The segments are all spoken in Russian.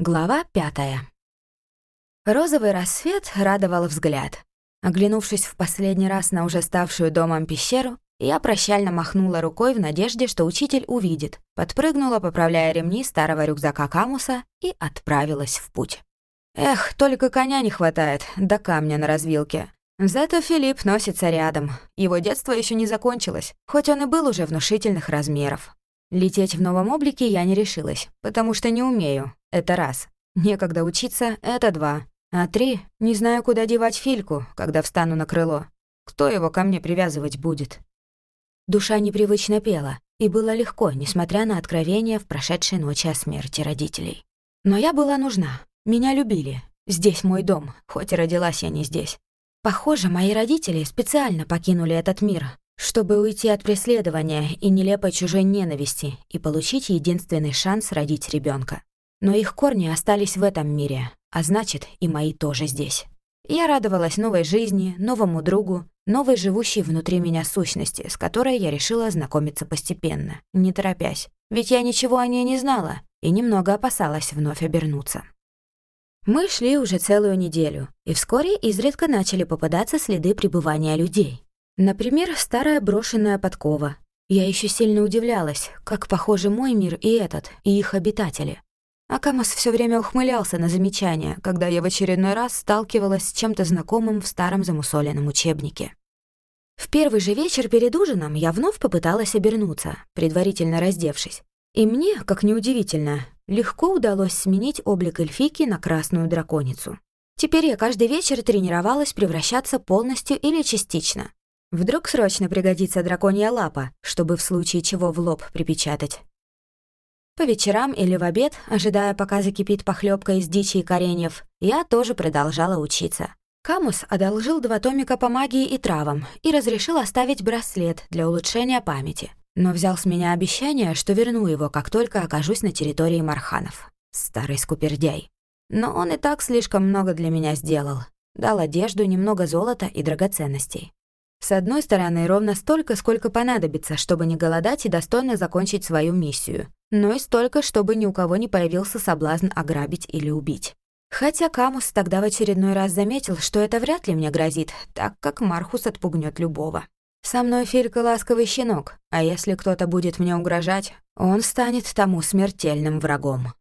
Глава пятая. Розовый рассвет радовал взгляд. Оглянувшись в последний раз на уже ставшую домом пещеру, я прощально махнула рукой в надежде, что учитель увидит, подпрыгнула, поправляя ремни старого рюкзака Камуса и отправилась в путь. Эх, только коня не хватает, до камня на развилке. Зато Филипп носится рядом. Его детство еще не закончилось, хоть он и был уже внушительных размеров. Лететь в новом облике я не решилась, потому что не умею. Это раз. Некогда учиться — это два. А три — не знаю, куда девать Фильку, когда встану на крыло. Кто его ко мне привязывать будет? Душа непривычно пела, и было легко, несмотря на откровения в прошедшей ночи о смерти родителей. Но я была нужна. Меня любили. Здесь мой дом, хоть и родилась я не здесь. Похоже, мои родители специально покинули этот мир, чтобы уйти от преследования и нелепой чужой ненависти и получить единственный шанс родить ребенка. Но их корни остались в этом мире, а значит, и мои тоже здесь. Я радовалась новой жизни, новому другу, новой живущей внутри меня сущности, с которой я решила знакомиться постепенно, не торопясь. Ведь я ничего о ней не знала и немного опасалась вновь обернуться. Мы шли уже целую неделю, и вскоре изредка начали попадаться следы пребывания людей. Например, старая брошенная подкова. Я еще сильно удивлялась, как похожи мой мир и этот, и их обитатели. Акамас все время ухмылялся на замечания, когда я в очередной раз сталкивалась с чем-то знакомым в старом замусоленном учебнике. В первый же вечер перед ужином я вновь попыталась обернуться, предварительно раздевшись. И мне, как неудивительно, легко удалось сменить облик эльфийки на красную драконицу. Теперь я каждый вечер тренировалась превращаться полностью или частично, Вдруг срочно пригодится драконья лапа, чтобы в случае чего в лоб припечатать. По вечерам или в обед, ожидая, пока закипит похлебка из дичи и кореньев, я тоже продолжала учиться. Камус одолжил два томика по магии и травам и разрешил оставить браслет для улучшения памяти, но взял с меня обещание, что верну его, как только окажусь на территории Марханов. Старый скупердяй. Но он и так слишком много для меня сделал. Дал одежду, немного золота и драгоценностей. С одной стороны, ровно столько, сколько понадобится, чтобы не голодать и достойно закончить свою миссию, но и столько, чтобы ни у кого не появился соблазн ограбить или убить. Хотя Камус тогда в очередной раз заметил, что это вряд ли мне грозит, так как Мархус отпугнет любого. Со мной Филька ласковый щенок, а если кто-то будет мне угрожать, он станет тому смертельным врагом.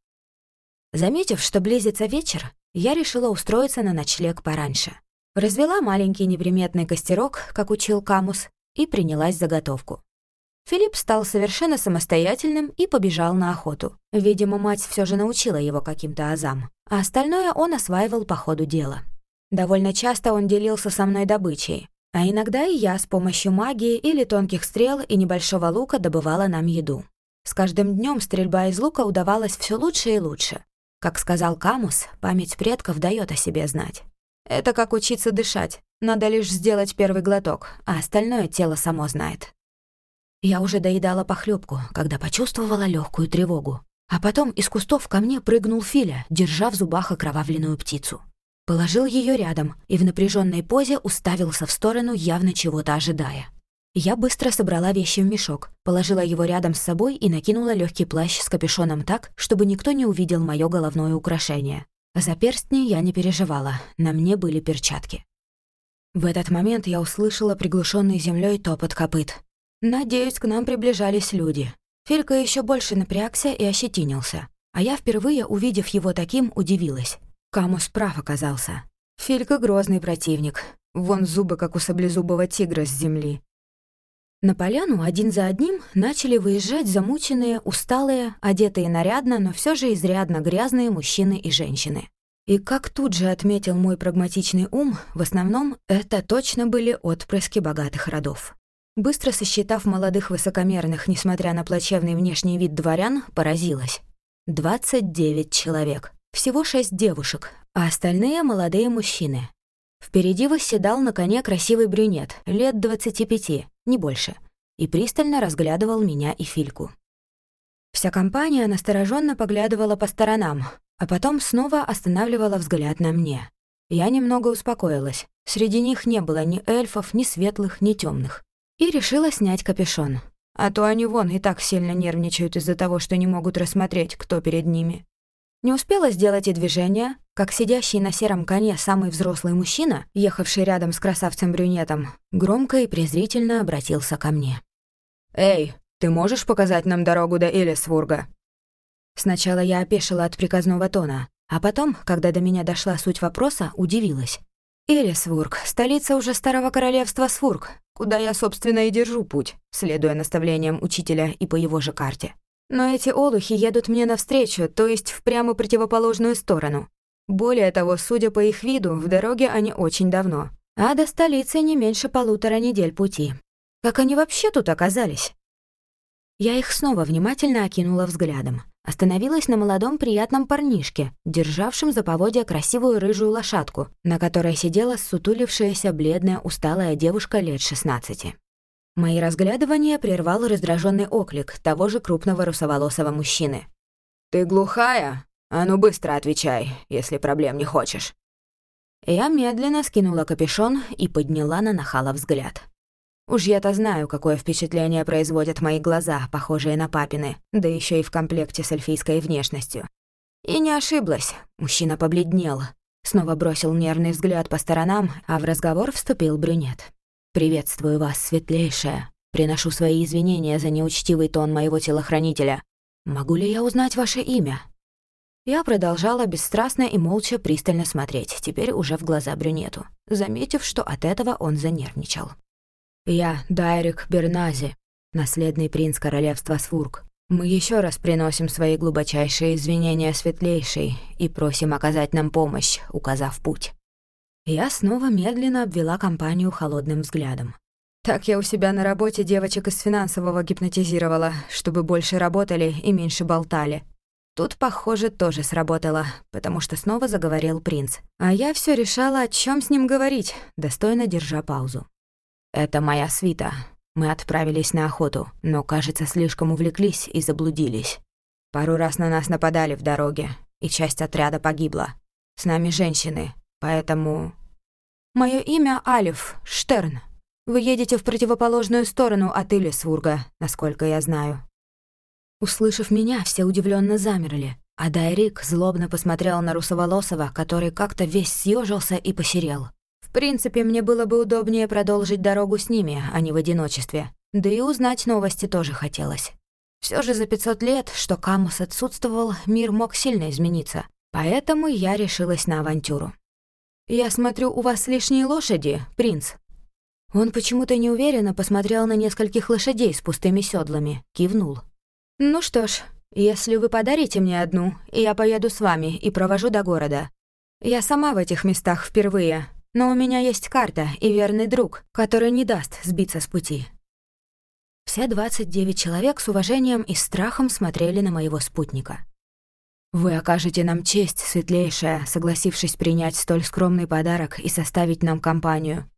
Заметив, что близится вечер, я решила устроиться на ночлег пораньше. Развела маленький неприметный костерок, как учил Камус, и принялась заготовку. Филипп стал совершенно самостоятельным и побежал на охоту. Видимо, мать все же научила его каким-то азам, а остальное он осваивал по ходу дела. Довольно часто он делился со мной добычей, а иногда и я с помощью магии или тонких стрел и небольшого лука добывала нам еду. С каждым днем стрельба из лука удавалась все лучше и лучше. Как сказал Камус, память предков дает о себе знать. Это как учиться дышать. Надо лишь сделать первый глоток, а остальное тело само знает. Я уже доедала похлебку, когда почувствовала легкую тревогу. А потом из кустов ко мне прыгнул Филя, держа в зубах окровавленную птицу. Положил ее рядом и в напряженной позе уставился в сторону, явно чего-то ожидая. Я быстро собрала вещи в мешок, положила его рядом с собой и накинула легкий плащ с капюшоном так, чтобы никто не увидел мое головное украшение. За перстни я не переживала, на мне были перчатки. В этот момент я услышала приглушенный землей топот копыт. Надеюсь, к нам приближались люди. Филька еще больше напрягся и ощетинился. А я впервые, увидев его таким, удивилась. Камус прав оказался. Филька грозный противник. Вон зубы, как у саблезубого тигра с земли. На поляну один за одним начали выезжать замученные, усталые, одетые нарядно, но все же изрядно грязные мужчины и женщины. И как тут же отметил мой прагматичный ум, в основном это точно были отпрыски богатых родов. Быстро сосчитав молодых высокомерных, несмотря на плачевный внешний вид дворян, поразилась. 29 человек. Всего шесть девушек, а остальные — молодые мужчины. Впереди восседал на коне красивый брюнет, лет 25, не больше, и пристально разглядывал меня и Фильку. Вся компания настороженно поглядывала по сторонам, а потом снова останавливала взгляд на мне. Я немного успокоилась. Среди них не было ни эльфов, ни светлых, ни темных. И решила снять капюшон. А то они вон и так сильно нервничают из-за того, что не могут рассмотреть, кто перед ними. Не успела сделать и движение, как сидящий на сером коне самый взрослый мужчина, ехавший рядом с красавцем-брюнетом, громко и презрительно обратился ко мне. «Эй, ты можешь показать нам дорогу до Элисвурга?» Сначала я опешила от приказного тона, а потом, когда до меня дошла суть вопроса, удивилась. Элисвург, столица уже старого королевства Свург, куда я, собственно, и держу путь, следуя наставлениям учителя и по его же карте. Но эти олухи едут мне навстречу, то есть в прямо противоположную сторону. Более того, судя по их виду, в дороге они очень давно. А до столицы не меньше полутора недель пути. Как они вообще тут оказались? Я их снова внимательно окинула взглядом. Остановилась на молодом приятном парнишке, державшем за поводья красивую рыжую лошадку, на которой сидела сутулившаяся бледная усталая девушка лет 16. Мои разглядывания прервал раздраженный оклик того же крупного русоволосого мужчины. «Ты глухая? А ну быстро отвечай, если проблем не хочешь». Я медленно скинула капюшон и подняла на нахала взгляд. Уж я-то знаю, какое впечатление производят мои глаза, похожие на папины, да еще и в комплекте с эльфийской внешностью. И не ошиблась, мужчина побледнел. Снова бросил нервный взгляд по сторонам, а в разговор вступил брюнет. «Приветствую вас, светлейшая. Приношу свои извинения за неучтивый тон моего телохранителя. Могу ли я узнать ваше имя?» Я продолжала бесстрастно и молча пристально смотреть, теперь уже в глаза брюнету, заметив, что от этого он занервничал. Я Дайрик Бернази, наследный принц королевства Свург. Мы еще раз приносим свои глубочайшие извинения светлейшей и просим оказать нам помощь, указав путь. Я снова медленно обвела компанию холодным взглядом. Так я у себя на работе девочек из финансового гипнотизировала, чтобы больше работали и меньше болтали. Тут, похоже, тоже сработало, потому что снова заговорил принц. А я все решала, о чем с ним говорить, достойно держа паузу. «Это моя свита. Мы отправились на охоту, но, кажется, слишком увлеклись и заблудились. Пару раз на нас нападали в дороге, и часть отряда погибла. С нами женщины, поэтому...» «Моё имя Алиф Штерн. Вы едете в противоположную сторону от Илисвурга, насколько я знаю». Услышав меня, все удивленно замерли, а Дайрик злобно посмотрел на Русоволосого, который как-то весь съежился и посерел принципе, мне было бы удобнее продолжить дорогу с ними, а не в одиночестве. Да и узнать новости тоже хотелось. Все же за 500 лет, что Камус отсутствовал, мир мог сильно измениться. Поэтому я решилась на авантюру. «Я смотрю, у вас лишние лошади, принц». Он почему-то неуверенно посмотрел на нескольких лошадей с пустыми седлами, кивнул. «Ну что ж, если вы подарите мне одну, я поеду с вами и провожу до города. Я сама в этих местах впервые, но у меня есть карта и верный друг, который не даст сбиться с пути». Все 29 человек с уважением и страхом смотрели на моего спутника. «Вы окажете нам честь, светлейшая, согласившись принять столь скромный подарок и составить нам компанию».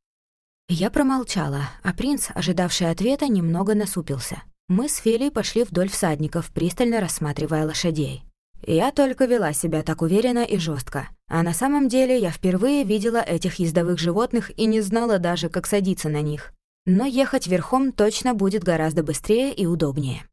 Я промолчала, а принц, ожидавший ответа, немного насупился. Мы с Фелей пошли вдоль всадников, пристально рассматривая лошадей. Я только вела себя так уверенно и жестко, а на самом деле я впервые видела этих ездовых животных и не знала даже, как садиться на них. Но ехать верхом точно будет гораздо быстрее и удобнее.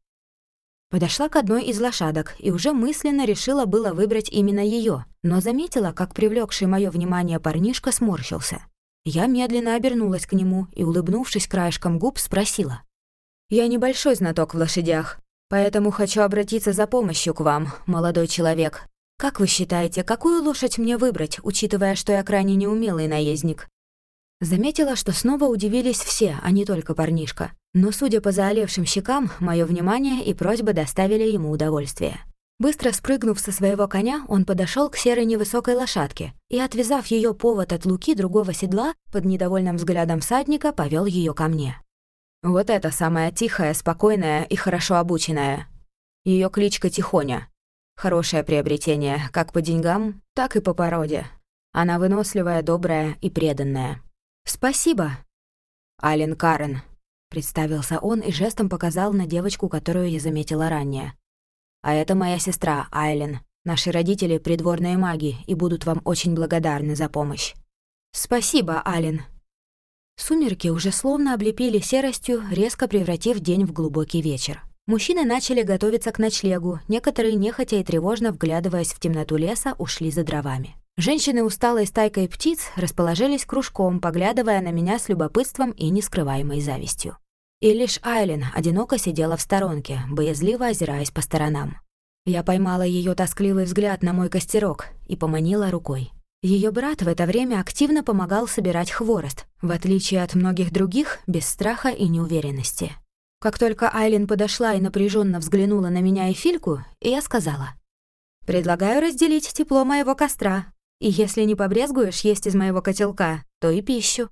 Подошла к одной из лошадок и уже мысленно решила было выбрать именно ее, но заметила, как привлекший мое внимание парнишка сморщился. Я медленно обернулась к нему и, улыбнувшись краешком губ, спросила. «Я небольшой знаток в лошадях, Поэтому хочу обратиться за помощью к вам, молодой человек. Как вы считаете, какую лошадь мне выбрать, учитывая, что я крайне неумелый наездник?» Заметила, что снова удивились все, а не только парнишка. Но, судя по заолевшим щекам, мое внимание и просьба доставили ему удовольствие. Быстро спрыгнув со своего коня, он подошел к серой невысокой лошадке и, отвязав ее повод от луки другого седла, под недовольным взглядом всадника повел ее ко мне. Вот это самая тихая, спокойная и хорошо обученная. Ее кличка Тихоня. Хорошее приобретение как по деньгам, так и по породе. Она выносливая, добрая и преданная. «Спасибо». «Ален Карен», — представился он и жестом показал на девочку, которую я заметила ранее. «А это моя сестра, Айлен. Наши родители — придворные маги и будут вам очень благодарны за помощь». «Спасибо, Ален», Сумерки уже словно облепили серостью, резко превратив день в глубокий вечер. Мужчины начали готовиться к ночлегу, некоторые, нехотя и тревожно вглядываясь в темноту леса, ушли за дровами. Женщины, усталой стайкой птиц, расположились кружком, поглядывая на меня с любопытством и нескрываемой завистью. И лишь Айлин одиноко сидела в сторонке, боязливо озираясь по сторонам. Я поймала ее тоскливый взгляд на мой костерок и поманила рукой. Ее брат в это время активно помогал собирать хворост, в отличие от многих других, без страха и неуверенности. Как только Айлин подошла и напряженно взглянула на меня и Фильку, я сказала, «Предлагаю разделить тепло моего костра, и если не побрезгуешь есть из моего котелка, то и пищу».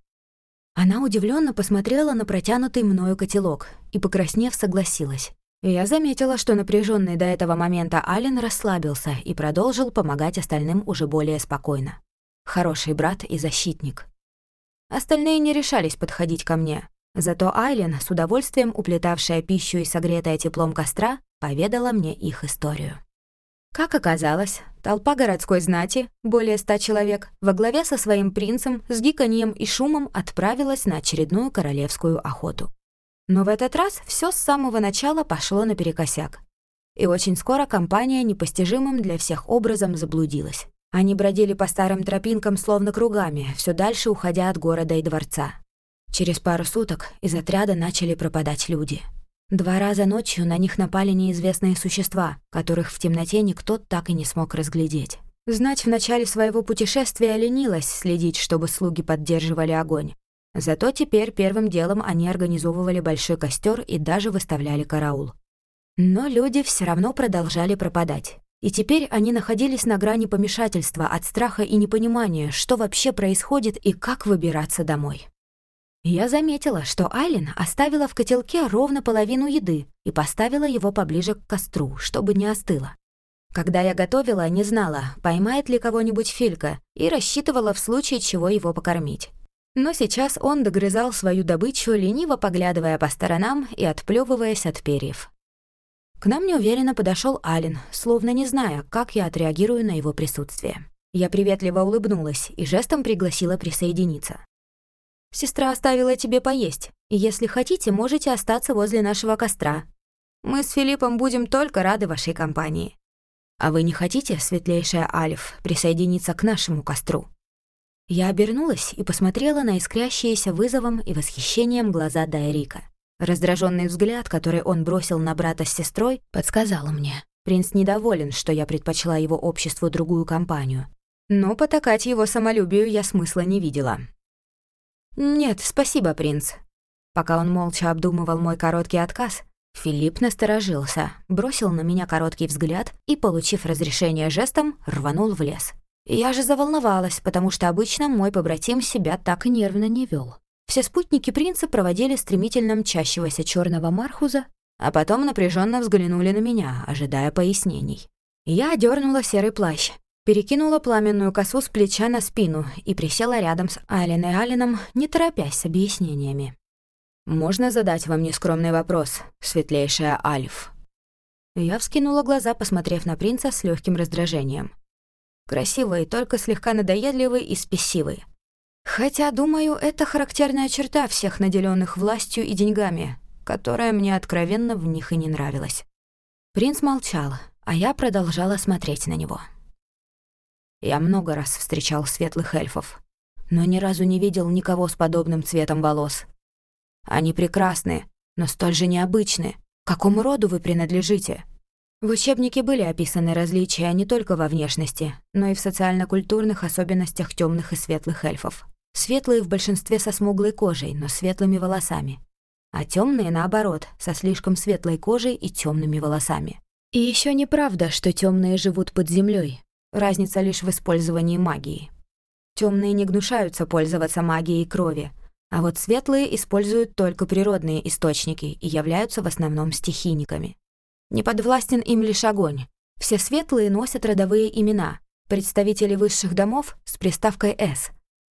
Она удивленно посмотрела на протянутый мною котелок и, покраснев, согласилась. Я заметила, что напряженный до этого момента Ален расслабился и продолжил помогать остальным уже более спокойно. Хороший брат и защитник. Остальные не решались подходить ко мне. Зато Айлен, с удовольствием уплетавшая пищу и согретая теплом костра, поведала мне их историю. Как оказалось, толпа городской знати, более ста человек, во главе со своим принцем с гиканьем и шумом отправилась на очередную королевскую охоту. Но в этот раз все с самого начала пошло наперекосяк. И очень скоро компания непостижимым для всех образом заблудилась. Они бродили по старым тропинкам словно кругами, все дальше уходя от города и дворца. Через пару суток из отряда начали пропадать люди — Два раза ночью на них напали неизвестные существа, которых в темноте никто так и не смог разглядеть. Знать в начале своего путешествия ленилась следить, чтобы слуги поддерживали огонь. Зато теперь первым делом они организовывали большой костер и даже выставляли караул. Но люди все равно продолжали пропадать. И теперь они находились на грани помешательства от страха и непонимания, что вообще происходит и как выбираться домой. Я заметила, что Айлин оставила в котелке ровно половину еды и поставила его поближе к костру, чтобы не остыло. Когда я готовила, не знала, поймает ли кого-нибудь Филька, и рассчитывала в случае чего его покормить. Но сейчас он догрызал свою добычу, лениво поглядывая по сторонам и отплевываясь от перьев. К нам неуверенно подошел Ален, словно не зная, как я отреагирую на его присутствие. Я приветливо улыбнулась и жестом пригласила присоединиться. Сестра оставила тебе поесть, и если хотите, можете остаться возле нашего костра. Мы с Филиппом будем только рады вашей компании. А вы не хотите, светлейшая Алиф, присоединиться к нашему костру?» Я обернулась и посмотрела на искрящиеся вызовом и восхищением глаза Дайрика. Раздраженный взгляд, который он бросил на брата с сестрой, подсказал мне. Принц недоволен, что я предпочла его обществу другую компанию. Но потакать его самолюбию я смысла не видела. «Нет, спасибо, принц». Пока он молча обдумывал мой короткий отказ, Филипп насторожился, бросил на меня короткий взгляд и, получив разрешение жестом, рванул в лес. Я же заволновалась, потому что обычно мой побратим себя так нервно не вел. Все спутники принца проводили стремительно мчащегося черного мархуза, а потом напряженно взглянули на меня, ожидая пояснений. Я одернула серый плащ, Перекинула пламенную косу с плеча на спину и присела рядом с Ален и Алином, не торопясь с объяснениями. «Можно задать вам нескромный вопрос, светлейшая Альф?» Я вскинула глаза, посмотрев на принца с легким раздражением. Красивый, только слегка надоедливый и спесивый. Хотя, думаю, это характерная черта всех наделенных властью и деньгами, которая мне откровенно в них и не нравилась. Принц молчал, а я продолжала смотреть на него. Я много раз встречал светлых эльфов, но ни разу не видел никого с подобным цветом волос. Они прекрасны, но столь же необычны. Какому роду вы принадлежите? В учебнике были описаны различия не только во внешности, но и в социально-культурных особенностях темных и светлых эльфов. Светлые в большинстве со смуглой кожей, но светлыми волосами. А темные, наоборот, со слишком светлой кожей и темными волосами. И еще неправда, что темные живут под землей, Разница лишь в использовании магии. Темные не гнушаются пользоваться магией крови, а вот светлые используют только природные источники и являются в основном стихийниками. Не подвластен им лишь огонь. Все светлые носят родовые имена, представители высших домов с приставкой «С»,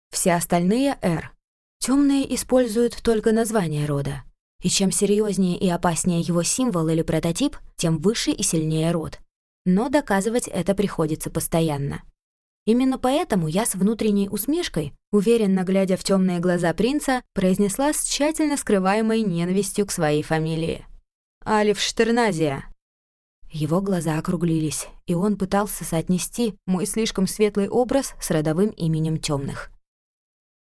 все остальные — «Р». Темные используют только название рода. И чем серьезнее и опаснее его символ или прототип, тем выше и сильнее род но доказывать это приходится постоянно. Именно поэтому я с внутренней усмешкой, уверенно глядя в темные глаза принца, произнесла с тщательно скрываемой ненавистью к своей фамилии. Алиф Штерназия». Его глаза округлились, и он пытался соотнести мой слишком светлый образ с родовым именем темных.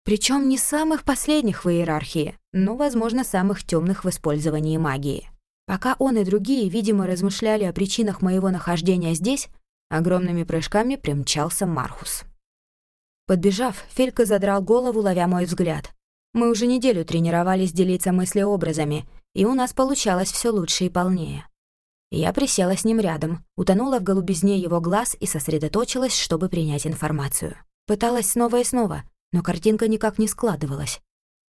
Причем не самых последних в иерархии, но, возможно, самых темных в использовании магии. Пока он и другие, видимо, размышляли о причинах моего нахождения здесь, огромными прыжками примчался Мархус. Подбежав, Фелька задрал голову, ловя мой взгляд. Мы уже неделю тренировались делиться мыслеобразами, и у нас получалось все лучше и полнее. Я присела с ним рядом, утонула в голубизне его глаз и сосредоточилась, чтобы принять информацию. Пыталась снова и снова, но картинка никак не складывалась.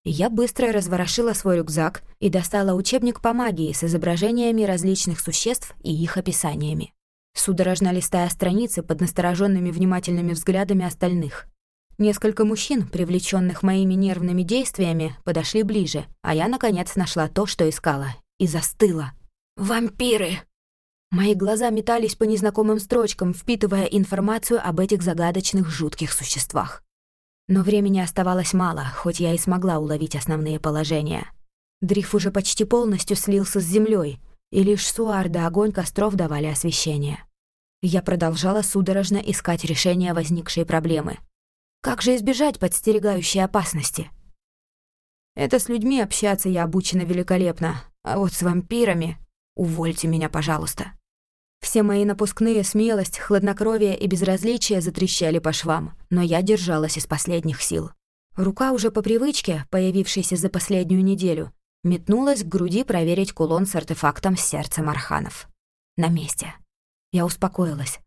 Я быстро разворошила свой рюкзак и достала учебник по магии с изображениями различных существ и их описаниями. Судорожно листая страницы под настороженными внимательными взглядами остальных. Несколько мужчин, привлеченных моими нервными действиями, подошли ближе, а я, наконец, нашла то, что искала, и застыла. «Вампиры!» Мои глаза метались по незнакомым строчкам, впитывая информацию об этих загадочных жутких существах. Но времени оставалось мало, хоть я и смогла уловить основные положения. Дриф уже почти полностью слился с землей, и лишь суар да огонь костров давали освещение. Я продолжала судорожно искать решение возникшей проблемы. Как же избежать подстерегающей опасности? Это с людьми общаться я обучена великолепно, а вот с вампирами... Увольте меня, пожалуйста. Все мои напускные смелость, хладнокровие и безразличие затрещали по швам, но я держалась из последних сил. Рука уже по привычке, появившейся за последнюю неделю, метнулась к груди проверить кулон с артефактом сердца Марханов. На месте. Я успокоилась.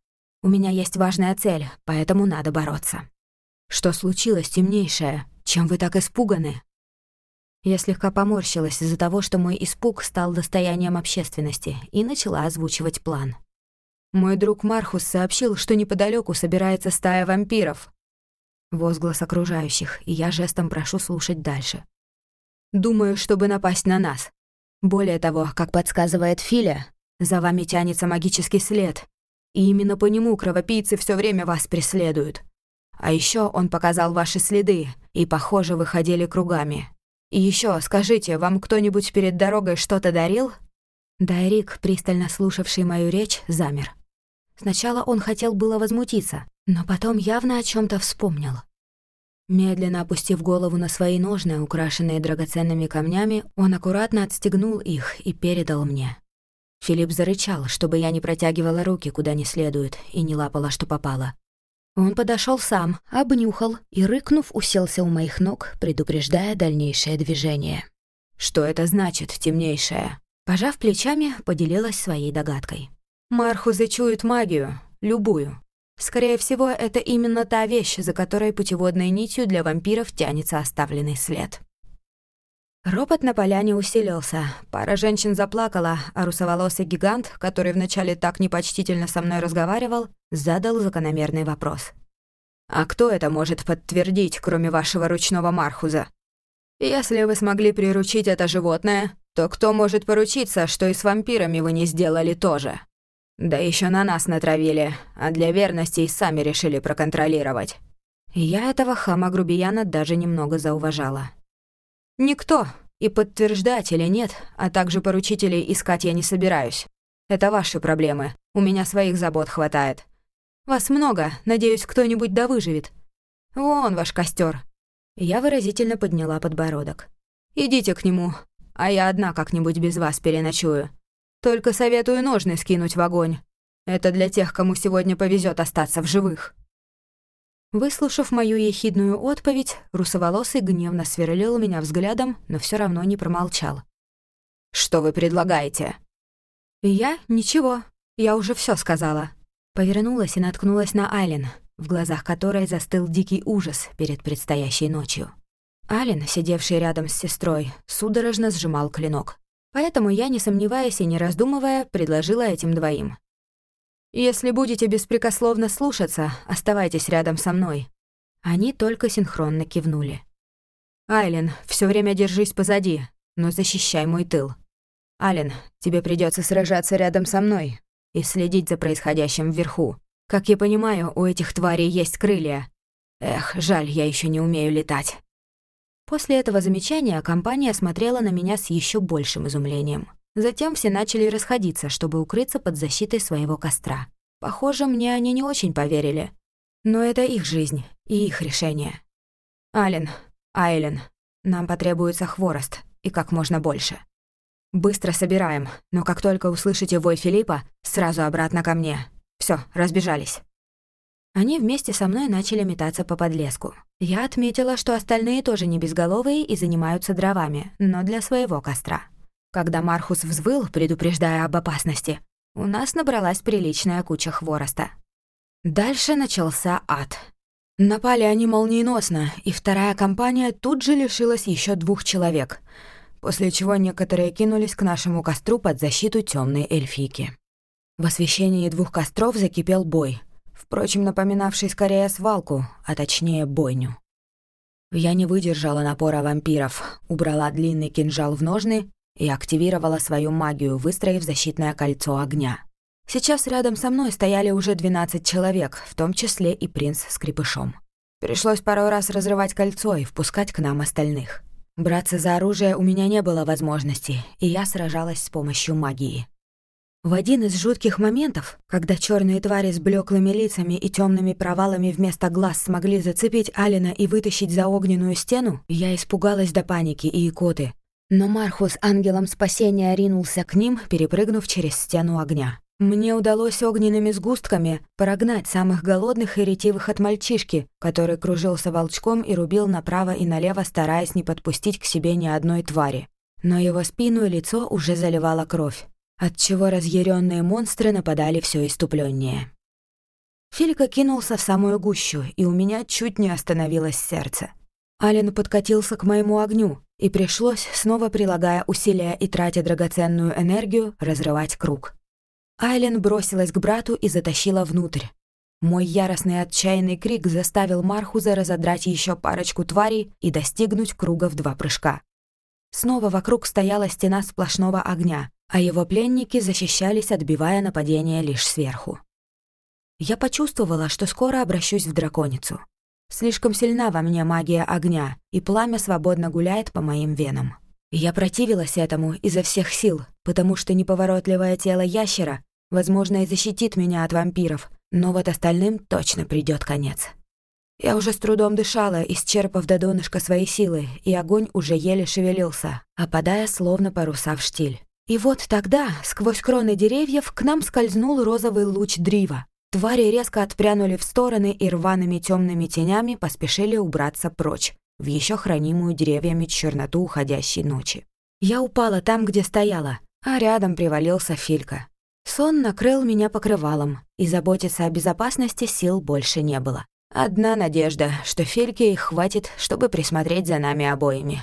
У меня есть важная цель, поэтому надо бороться. Что случилось, темнейшее? Чем вы так испуганы? Я слегка поморщилась из-за того, что мой испуг стал достоянием общественности, и начала озвучивать план. Мой друг Мархус сообщил, что неподалеку собирается стая вампиров. Возглас окружающих, и я жестом прошу слушать дальше. Думаю, чтобы напасть на нас. Более того, как подсказывает Филя, за вами тянется магический след, и именно по нему кровопийцы все время вас преследуют. А еще он показал ваши следы, и, похоже, выходили кругами. И еще, скажите, вам кто-нибудь перед дорогой что-то дарил?» Дайрик, пристально слушавший мою речь, замер. Сначала он хотел было возмутиться, но потом явно о чем то вспомнил. Медленно опустив голову на свои ножны, украшенные драгоценными камнями, он аккуратно отстегнул их и передал мне. Филипп зарычал, чтобы я не протягивала руки куда не следует и не лапала, что попало. Он подошел сам, обнюхал и, рыкнув, уселся у моих ног, предупреждая дальнейшее движение. «Что это значит, темнейшее?» Пожав плечами, поделилась своей догадкой. Мархузы чуют магию, любую. Скорее всего, это именно та вещь, за которой путеводной нитью для вампиров тянется оставленный след. Ропот на поляне усилился. Пара женщин заплакала, а русоволосый гигант, который вначале так непочтительно со мной разговаривал, задал закономерный вопрос. «А кто это может подтвердить, кроме вашего ручного Мархуза? Если вы смогли приручить это животное, то кто может поручиться, что и с вампирами вы не сделали тоже?» Да еще на нас натравили, а для верности и сами решили проконтролировать. Я этого хама-грубияна даже немного зауважала. Никто, и подтверждать или нет, а также поручителей искать я не собираюсь. Это ваши проблемы, у меня своих забот хватает. Вас много, надеюсь, кто-нибудь да выживет. Вон ваш костер. Я выразительно подняла подбородок. Идите к нему, а я одна как-нибудь без вас переночую. Только советую ножны скинуть в огонь. Это для тех, кому сегодня повезет остаться в живых». Выслушав мою ехидную отповедь, русоволосый гневно сверлил меня взглядом, но все равно не промолчал. «Что вы предлагаете?» «Я? Ничего. Я уже все сказала». Повернулась и наткнулась на Ален, в глазах которой застыл дикий ужас перед предстоящей ночью. Ален, сидевший рядом с сестрой, судорожно сжимал клинок. Поэтому я, не сомневаясь и не раздумывая, предложила этим двоим. «Если будете беспрекословно слушаться, оставайтесь рядом со мной». Они только синхронно кивнули. «Айлен, все время держись позади, но защищай мой тыл. Ален, тебе придется сражаться рядом со мной и следить за происходящим вверху. Как я понимаю, у этих тварей есть крылья. Эх, жаль, я еще не умею летать». После этого замечания компания смотрела на меня с еще большим изумлением. Затем все начали расходиться, чтобы укрыться под защитой своего костра. Похоже, мне они не очень поверили. Но это их жизнь и их решение. «Ален, Айлен, нам потребуется хворост, и как можно больше. Быстро собираем, но как только услышите вой Филиппа, сразу обратно ко мне. Все, разбежались». Они вместе со мной начали метаться по подлеску. Я отметила, что остальные тоже не безголовые и занимаются дровами, но для своего костра. Когда Мархус взвыл, предупреждая об опасности, у нас набралась приличная куча хвороста. Дальше начался ад. Напали они молниеносно, и вторая компания тут же лишилась еще двух человек, после чего некоторые кинулись к нашему костру под защиту темной эльфийки. В освещении двух костров закипел бой, впрочем, напоминавший скорее свалку, а точнее бойню. Я не выдержала напора вампиров, убрала длинный кинжал в ножны и активировала свою магию, выстроив защитное кольцо огня. Сейчас рядом со мной стояли уже 12 человек, в том числе и принц с крепышом. Пришлось пару раз разрывать кольцо и впускать к нам остальных. Браться за оружие у меня не было возможности, и я сражалась с помощью магии. В один из жутких моментов, когда черные твари с блеклыми лицами и темными провалами вместо глаз смогли зацепить Алина и вытащить за огненную стену, я испугалась до паники и икоты. Но Мархус ангелом спасения ринулся к ним, перепрыгнув через стену огня. Мне удалось огненными сгустками прогнать самых голодных и ретивых от мальчишки, который кружился волчком и рубил направо и налево, стараясь не подпустить к себе ни одной твари. Но его спину и лицо уже заливала кровь отчего разъяренные монстры нападали все иступленнее. Филька кинулся в самую гущу, и у меня чуть не остановилось сердце. Ален подкатился к моему огню, и пришлось, снова прилагая усилия и тратя драгоценную энергию, разрывать круг. Айлен бросилась к брату и затащила внутрь. Мой яростный отчаянный крик заставил Мархуза разодрать еще парочку тварей и достигнуть круга в два прыжка. Снова вокруг стояла стена сплошного огня, а его пленники защищались, отбивая нападение лишь сверху. Я почувствовала, что скоро обращусь в драконицу. Слишком сильна во мне магия огня, и пламя свободно гуляет по моим венам. Я противилась этому изо всех сил, потому что неповоротливое тело ящера, возможно, и защитит меня от вампиров, но вот остальным точно придет конец. Я уже с трудом дышала, исчерпав до донышка свои силы, и огонь уже еле шевелился, опадая словно паруса в штиль. И вот тогда, сквозь кроны деревьев, к нам скользнул розовый луч дрива. Твари резко отпрянули в стороны и рваными темными тенями поспешили убраться прочь, в еще хранимую деревьями черноту уходящей ночи. Я упала там, где стояла, а рядом привалился Филька. Сон накрыл меня покрывалом, и заботиться о безопасности сил больше не было. Одна надежда, что Фильке их хватит, чтобы присмотреть за нами обоими.